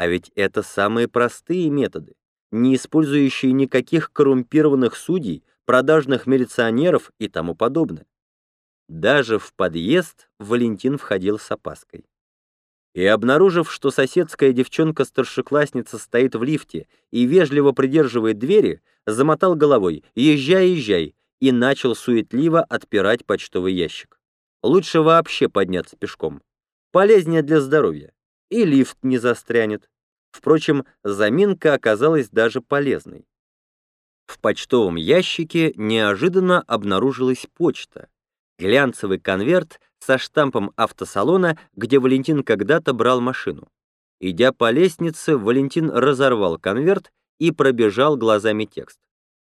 А ведь это самые простые методы, не использующие никаких коррумпированных судей, продажных милиционеров и тому подобное. Даже в подъезд Валентин входил с опаской. И обнаружив, что соседская девчонка-старшеклассница стоит в лифте и вежливо придерживает двери, замотал головой «Езжай, езжай!» и начал суетливо отпирать почтовый ящик. Лучше вообще подняться пешком. Полезнее для здоровья. И лифт не застрянет. Впрочем, заминка оказалась даже полезной. В почтовом ящике неожиданно обнаружилась почта. Глянцевый конверт со штампом автосалона, где Валентин когда-то брал машину. Идя по лестнице, Валентин разорвал конверт и пробежал глазами текст.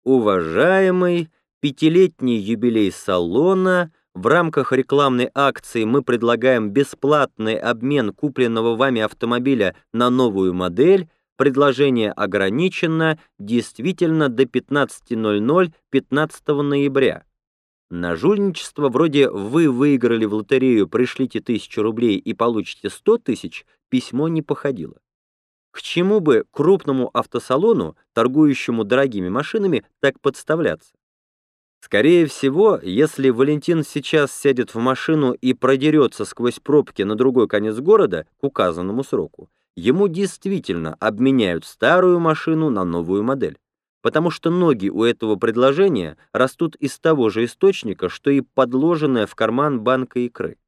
«Уважаемый, пятилетний юбилей салона, в рамках рекламной акции мы предлагаем бесплатный обмен купленного вами автомобиля на новую модель. Предложение ограничено действительно до 15.00 15 ноября. На жульничество вроде «вы выиграли в лотерею, пришлите тысячу рублей и получите 100 тысяч» письмо не походило. К чему бы крупному автосалону, торгующему дорогими машинами, так подставляться? Скорее всего, если Валентин сейчас сядет в машину и продерется сквозь пробки на другой конец города к указанному сроку, ему действительно обменяют старую машину на новую модель. Потому что ноги у этого предложения растут из того же источника, что и подложенная в карман банка икры.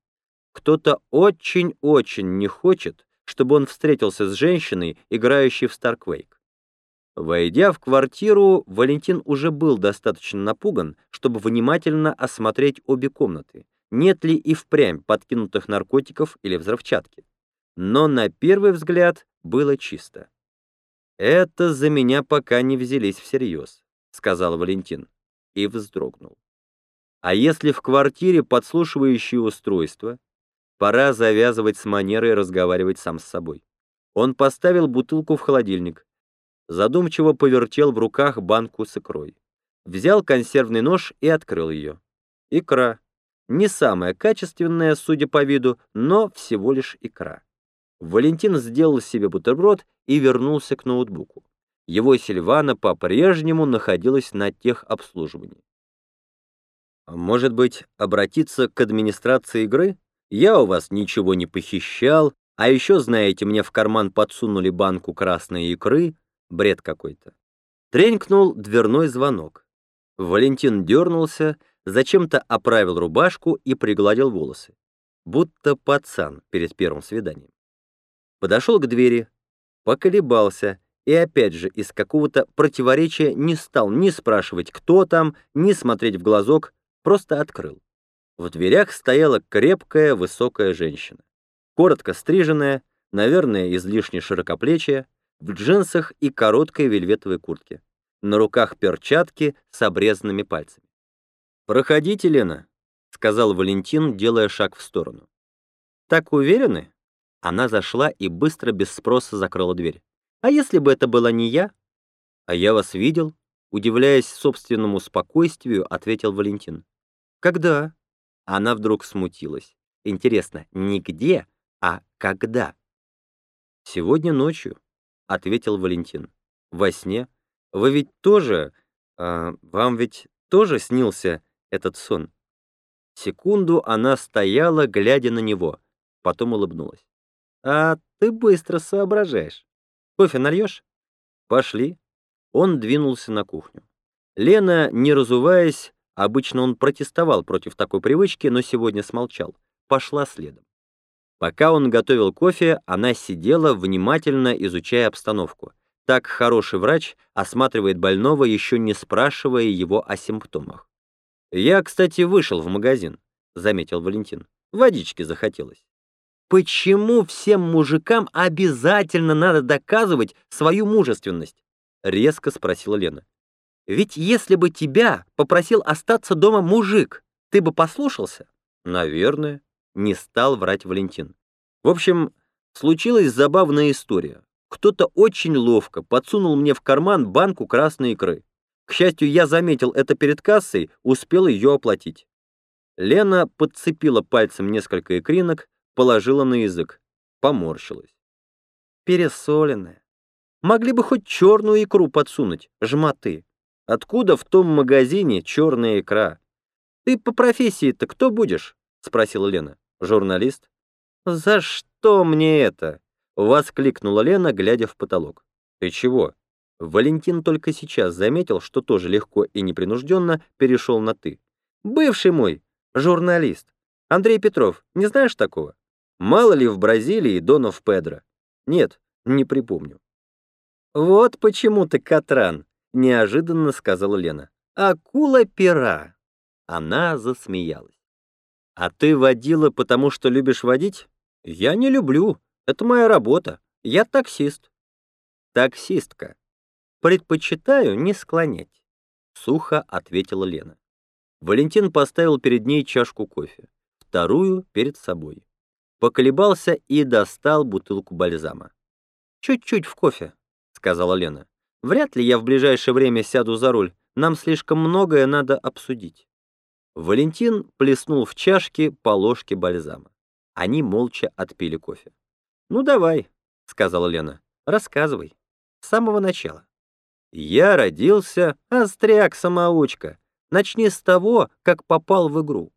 Кто-то очень-очень не хочет, чтобы он встретился с женщиной, играющей в Старквейк. Войдя в квартиру, Валентин уже был достаточно напуган, чтобы внимательно осмотреть обе комнаты, нет ли и впрямь подкинутых наркотиков или взрывчатки. Но на первый взгляд было чисто. «Это за меня пока не взялись всерьез», — сказал Валентин и вздрогнул. «А если в квартире подслушивающее устройство, пора завязывать с манерой разговаривать сам с собой». Он поставил бутылку в холодильник, задумчиво повертел в руках банку с икрой. Взял консервный нож и открыл ее. Икра. Не самая качественная, судя по виду, но всего лишь икра. Валентин сделал себе бутерброд и вернулся к ноутбуку. Его Сильвана по-прежнему находилась на техобслуживании. «Может быть, обратиться к администрации игры? Я у вас ничего не похищал, а еще, знаете, мне в карман подсунули банку красной икры, Бред какой-то. Тренькнул дверной звонок. Валентин дернулся, зачем-то оправил рубашку и пригладил волосы. Будто пацан перед первым свиданием. Подошел к двери, поколебался и опять же из какого-то противоречия не стал ни спрашивать, кто там, ни смотреть в глазок, просто открыл. В дверях стояла крепкая, высокая женщина. Коротко стриженная, наверное, излишне широкоплечая, в джинсах и короткой вельветовой куртке. На руках перчатки с обрезанными пальцами. «Проходите, Лена», — сказал Валентин, делая шаг в сторону. «Так уверены?» Она зашла и быстро, без спроса, закрыла дверь. «А если бы это была не я?» «А я вас видел», — удивляясь собственному спокойствию, ответил Валентин. «Когда?» Она вдруг смутилась. «Интересно, не где, а когда?» «Сегодня ночью», — ответил Валентин. «Во сне? Вы ведь тоже... А, вам ведь тоже снился этот сон?» Секунду она стояла, глядя на него, потом улыбнулась. «А ты быстро соображаешь. Кофе нальешь?» «Пошли». Он двинулся на кухню. Лена, не разуваясь, обычно он протестовал против такой привычки, но сегодня смолчал, пошла следом. Пока он готовил кофе, она сидела, внимательно изучая обстановку. Так хороший врач осматривает больного, еще не спрашивая его о симптомах. «Я, кстати, вышел в магазин», — заметил Валентин. «Водички захотелось». «Почему всем мужикам обязательно надо доказывать свою мужественность?» — резко спросила Лена. «Ведь если бы тебя попросил остаться дома мужик, ты бы послушался?» «Наверное», не стал врать Валентин. В общем, случилась забавная история. Кто-то очень ловко подсунул мне в карман банку красной икры. К счастью, я заметил это перед кассой, успел ее оплатить. Лена подцепила пальцем несколько икринок, положила на язык, поморщилась. пересоленная. Могли бы хоть черную икру подсунуть, жмоты. Откуда в том магазине черная икра? Ты по профессии-то кто будешь? Спросила Лена. Журналист? За что мне это? Воскликнула Лена, глядя в потолок. Ты чего? Валентин только сейчас заметил, что тоже легко и непринужденно перешел на «ты». «Бывший мой, журналист. Андрей Петров, не знаешь такого? Мало ли в Бразилии Донов Педро? Нет, не припомню». «Вот почему ты, Катран», — неожиданно сказала Лена. «Акула пера». Она засмеялась. «А ты водила, потому что любишь водить? Я не люблю. Это моя работа. Я таксист». «Таксистка. Предпочитаю не склонять», — сухо ответила Лена. Валентин поставил перед ней чашку кофе, вторую перед собой. Поколебался и достал бутылку бальзама. «Чуть-чуть в кофе», — сказала Лена. «Вряд ли я в ближайшее время сяду за руль. Нам слишком многое надо обсудить». Валентин плеснул в чашки по ложке бальзама. Они молча отпили кофе. «Ну давай», — сказала Лена, — «рассказывай. С самого начала». «Я родился остряк-самоучка. Начни с того, как попал в игру.